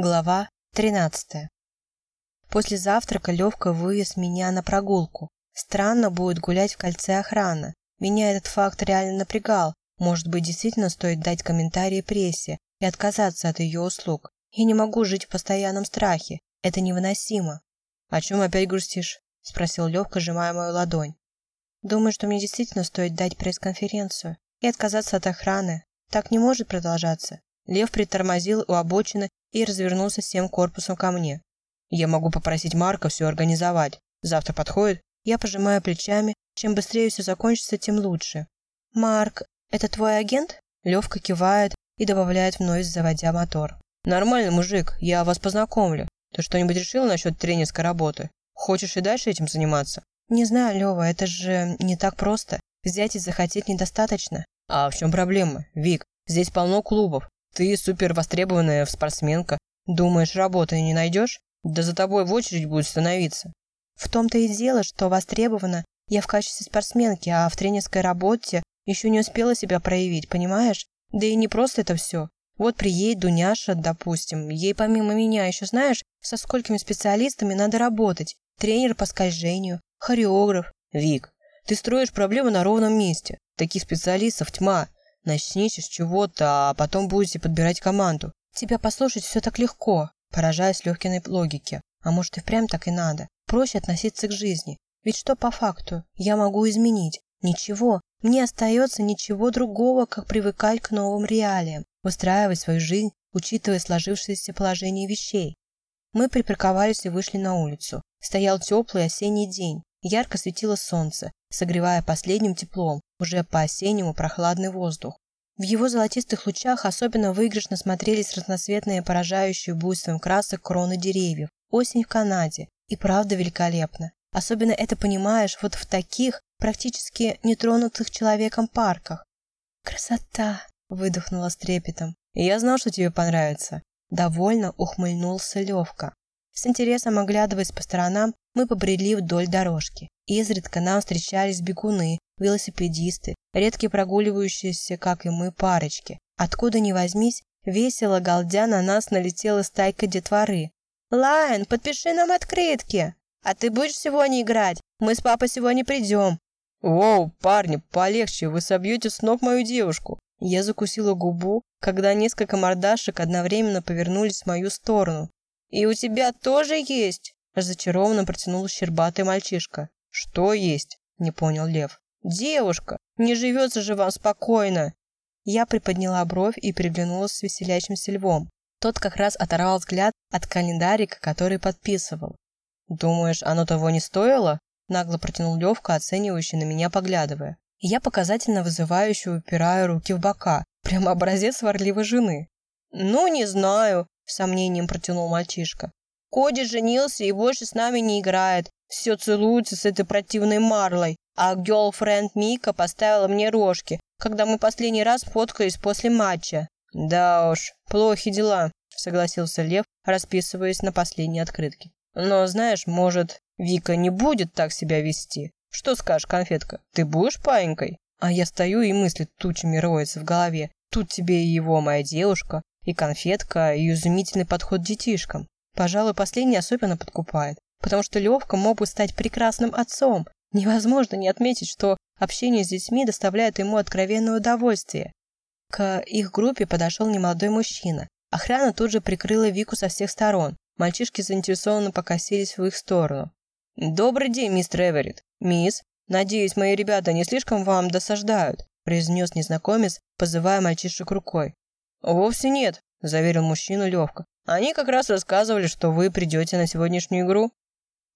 Глава 13. После завтрака Левка вывез меня на прогулку. Странно будет гулять в кольце охраны. Меня этот факт реально напрягал. Может быть, действительно стоит дать комментарии прессе и отказаться от ее услуг. Я не могу жить в постоянном страхе. Это невыносимо. «О чем опять грустишь?» – спросил Левка, сжимая мою ладонь. «Думаю, что мне действительно стоит дать пресс-конференцию и отказаться от охраны. Так не может продолжаться. Лев притормозил у обочины и развернулся всем корпусом ко мне. «Я могу попросить Марка все организовать. Завтра подходит?» Я пожимаю плечами. Чем быстрее все закончится, тем лучше. «Марк, это твой агент?» Левка кивает и добавляет вновь, заводя мотор. «Нормальный мужик, я вас познакомлю. Ты что-нибудь решила насчет тренерской работы? Хочешь и дальше этим заниматься?» «Не знаю, Лева, это же не так просто. Взять и захотеть недостаточно». «А в чем проблема, Вик? Здесь полно клубов. Ты супер востребованная спортсменка. Думаешь, работы не найдешь? Да за тобой в очередь будет становиться. В том-то и дело, что востребована я в качестве спортсменки, а в тренерской работе еще не успела себя проявить, понимаешь? Да и не просто это все. Вот приедет Дуняша, допустим, ей помимо меня еще знаешь, со сколькими специалистами надо работать. Тренер по скольжению, хореограф. Вик, ты строишь проблемы на ровном месте. Таких специалистов тьма. Начните с чего-то, а потом будете подбирать команду. Тебя послушать все так легко, поражаясь Легкиной логике. А может и впрямь так и надо. Проще относиться к жизни. Ведь что по факту? Я могу изменить. Ничего. Мне остается ничего другого, как привыкать к новым реалиям, устраивать свою жизнь, учитывая сложившееся положение вещей. Мы припарковались и вышли на улицу. Стоял теплый осенний день. Ярко светило солнце, согревая последним теплом уже по-осеннему прохладный воздух. В его золотистых лучах особенно выигрышно смотрелись разноцветные, поражающие буйством красок кроны деревьев. Осень в Канаде. И правда великолепно. Особенно это понимаешь вот в таких, практически нетронутых человеком парках. «Красота!» – выдохнула с трепетом. «Я знал, что тебе понравится». Довольно ухмыльнулся Левка. С интересом оглядываясь по сторонам, мы побрели вдоль дорожки. Изредка нам встречались бегуны, велосипедисты, редкие прогуливающиеся, как и мы, парочки. Откуда ни возьмись, весело галдя на нас налетела стайка детворы. «Лайн, подпиши нам открытки! А ты будешь сегодня играть? Мы с папой сегодня придем!» «Воу, парни, полегче, вы собьете с ног мою девушку!» Я закусила губу, когда несколько мордашек одновременно повернулись в мою сторону. «И у тебя тоже есть?» Разочарованно протянул щербатый мальчишка. «Что есть?» – не понял Лев. «Девушка! Не живется же вам спокойно!» Я приподняла бровь и переглянулась с веселящимся львом. Тот как раз оторвал взгляд от календарика, который подписывал. «Думаешь, оно того не стоило?» Нагло протянул Левка, оценивающий на меня поглядывая. я показательно вызывающе упираю руки в бока. Прямо образец сварливой жены. «Ну, не знаю», сомнением протянул мальчишка. Коди женился и больше с нами не играет. Все целуется с этой противной Марлой. А гелфренд Мика поставила мне рожки, когда мы последний раз фоткались после матча. Да уж, плохи дела, согласился Лев, расписываясь на последней открытке. Но знаешь, может, Вика не будет так себя вести. Что скажешь, конфетка, ты будешь паинькой? А я стою и мысли тучами роются в голове. Тут тебе и его, моя девушка, и конфетка, и изумительный подход к детишкам. Пожалуй, последний особенно подкупает, потому что Левка мог бы стать прекрасным отцом. Невозможно не отметить, что общение с детьми доставляет ему откровенное удовольствие. К их группе подошел немолодой мужчина. Охрана тут же прикрыла Вику со всех сторон. Мальчишки заинтересованно покосились в их сторону. «Добрый день, мистер Эверетт. Мисс, надеюсь, мои ребята не слишком вам досаждают», произнес незнакомец, позывая мальчишек рукой. «Вовсе нет», – заверил мужчину Левка. «Они как раз рассказывали, что вы придете на сегодняшнюю игру».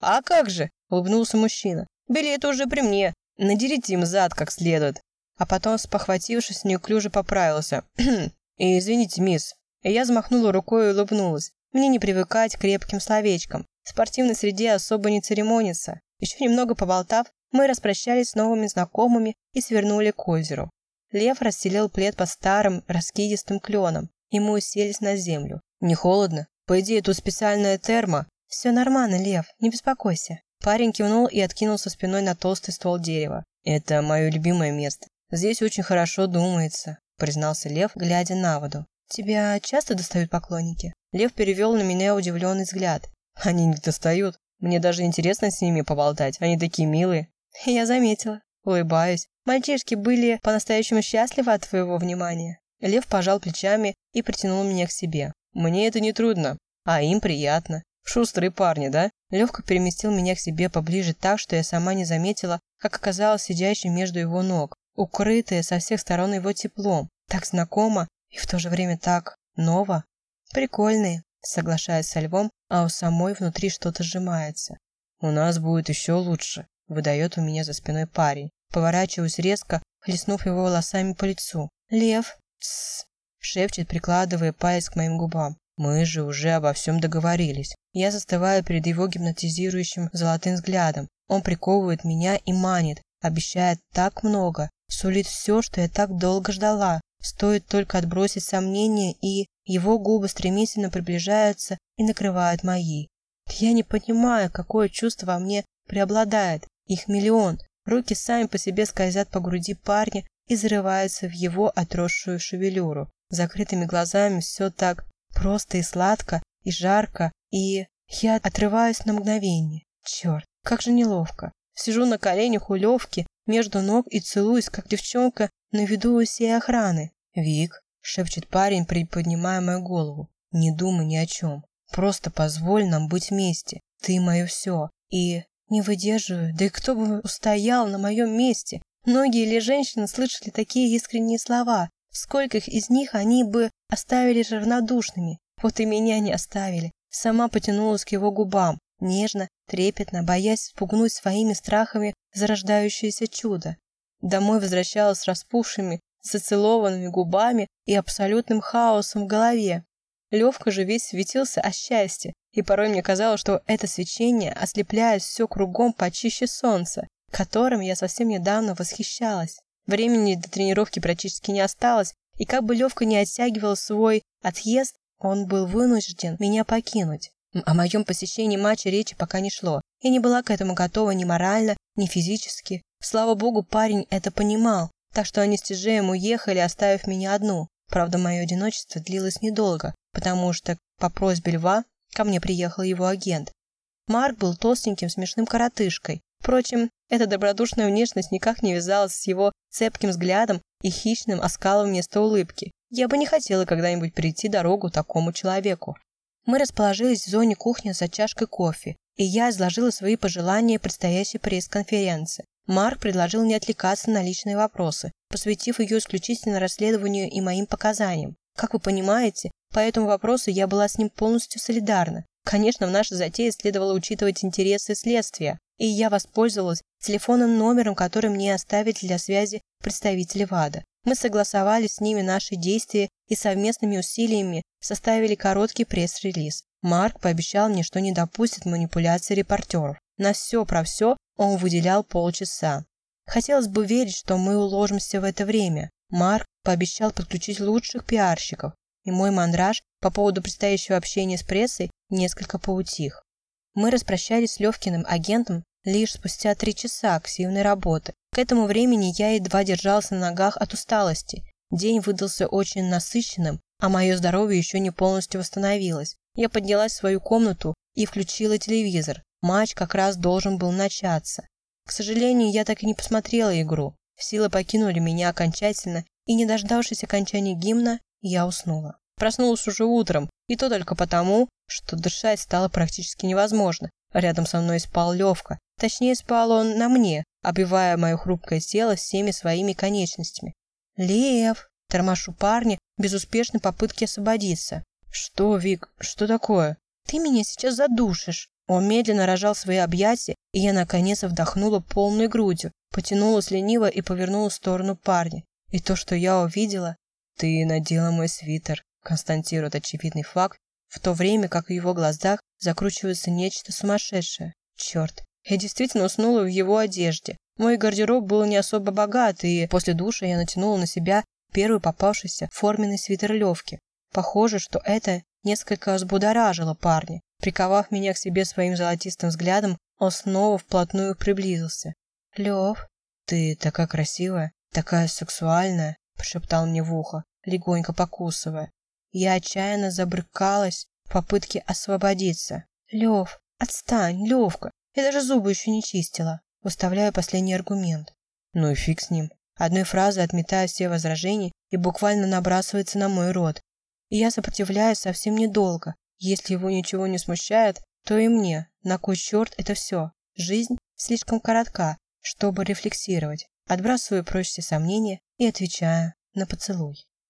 «А как же?» – улыбнулся мужчина. «Билеты уже при мне. Надерите им зад как следует». А потом, спохватившись, неуклюже поправился. «И извините, мисс». я взмахнула рукой и улыбнулась. Мне не привыкать к крепким словечкам. В спортивной среде особо не церемонится. Еще немного поболтав, мы распрощались с новыми знакомыми и свернули к озеру. Лев расстелил плед по старым, раскидистым кленам, и мы уселись на землю. Не холодно? По идее, тут специальная термо. Все нормально, Лев, не беспокойся. Парень кивнул и откинулся спиной на толстый ствол дерева. Это мое любимое место. Здесь очень хорошо думается, признался Лев, глядя на воду. Тебя часто достают поклонники? Лев перевел на меня удивленный взгляд. Они не достают. Мне даже интересно с ними поболтать. Они такие милые. Я заметила. Улыбаюсь. Мальчишки были по-настоящему счастливы от твоего внимания. Лев пожал плечами и притянул меня к себе. Мне это не трудно, а им приятно. Шустрые парни, да? Левка переместил меня к себе поближе так, что я сама не заметила, как оказалась сидящей между его ног, укрытая со всех сторон его теплом. Так знакомо и в то же время так ново. Прикольные, соглашаясь со львом, а у самой внутри что-то сжимается. У нас будет еще лучше, выдает у меня за спиной парень. Поворачиваюсь резко, хлестнув его волосами по лицу. Лев, тссс, шепчет, прикладывая палец к моим губам. Мы же уже обо всем договорились. Я застываю перед его гипнотизирующим золотым взглядом. Он приковывает меня и манит, обещает так много, сулит все, что я так долго ждала. Стоит только отбросить сомнения, и его губы стремительно приближаются и накрывают мои. Я не понимаю, какое чувство во мне преобладает. Их миллион. Руки сами по себе скользят по груди парня и зарываются в его отросшую шевелюру. Закрытыми глазами все так просто и сладко, и жарко, и я отрываюсь на мгновение. Черт, как же неловко. Сижу на коленях у Левки, между ног и целуюсь, как девчонка на виду у всей охраны. «Вик», — шепчет парень, приподнимая мою голову, — «не думай ни о чем. Просто позволь нам быть вместе. Ты мое все. И не выдерживаю. Да и кто бы устоял на моем месте? Многие ли женщины слышали такие искренние слова? Скольких из них они бы оставили равнодушными? Вот и меня не оставили. Сама потянулась к его губам, нежно, трепетно, боясь спугнуть своими страхами зарождающееся чудо. Домой возвращалась распухшими, зацелованными губами и абсолютным хаосом в голове. Левка же весь светился от счастья, и порой мне казалось, что это свечение ослепляет все кругом почище солнца, которым я совсем недавно восхищалась. Времени до тренировки практически не осталось, и как бы Левка не оттягивал свой отъезд, он был вынужден меня покинуть. О моем посещении матча речи пока не шло. Я не была к этому готова ни морально, ни физически. Слава богу, парень это понимал, так что они с Тяжеем уехали, оставив меня одну. Правда, мое одиночество длилось недолго, потому что по просьбе Льва ко мне приехал его агент. Марк был толстеньким, смешным коротышкой. Впрочем, эта добродушная внешность никак не вязалась с его цепким взглядом и хищным оскалом вместо улыбки. Я бы не хотела когда-нибудь перейти дорогу такому человеку. Мы расположились в зоне кухни за чашкой кофе, и я изложила свои пожелания предстоящей пресс-конференции. Марк предложил не отвлекаться на личные вопросы, посвятив ее исключительно расследованию и моим показаниям. Как вы понимаете, по этому вопросу я была с ним полностью солидарна. Конечно, в нашей затее следовало учитывать интересы следствия, и я воспользовалась телефонным номером, который мне оставили для связи представители ВАДА. Мы согласовали с ними наши действия и совместными усилиями составили короткий пресс-релиз. Марк пообещал мне, что не допустит манипуляций репортеров. На все про все он выделял полчаса. Хотелось бы верить, что мы уложимся в это время. Марк пообещал подключить лучших пиарщиков, и мой мандраж по поводу предстоящего общения с прессой несколько поутих. Мы распрощались с Левкиным агентом лишь спустя три часа активной работы. К этому времени я едва держалась на ногах от усталости. День выдался очень насыщенным, а мое здоровье еще не полностью восстановилось. Я поднялась в свою комнату и включила телевизор. Матч как раз должен был начаться. К сожалению, я так и не посмотрела игру. Силы покинули меня окончательно, и, не дождавшись окончания гимна, я уснула. Проснулась уже утром, и то только потому, что дышать стало практически невозможно. Рядом со мной спал Левка. Точнее, спал он на мне, обвивая мое хрупкое тело всеми своими конечностями. «Лев!» – тормошу парня безуспешной попытке освободиться. «Что, Вик, что такое?» «Ты меня сейчас задушишь!» Он медленно рожал свои объятия, и я наконец вдохнула полной грудью, потянулась лениво и повернула в сторону парня. И то, что я увидела... «Ты надела мой свитер», констатирует очевидный факт, в то время как в его глазах закручивается нечто сумасшедшее. Черт, я действительно уснула в его одежде. Мой гардероб был не особо богат, и после душа я натянула на себя первый попавшийся форменный свитер Левки. Похоже, что это несколько взбудоражило парня. Приковав меня к себе своим золотистым взглядом, он снова вплотную приблизился. «Лев, ты такая красивая, такая сексуальная», – прошептал мне в ухо, легонько покусывая. Я отчаянно забрыкалась в попытке освободиться. Лев, отстань, Левка, я даже зубы еще не чистила. Выставляю последний аргумент. Ну и фиг с ним. Одной фразой отметая все возражения и буквально набрасывается на мой рот. И я сопротивляюсь совсем недолго. Если его ничего не смущает, то и мне. На кой черт это все? Жизнь слишком коротка, чтобы рефлексировать. Отбрасываю прочь все сомнения и отвечаю на поцелуй.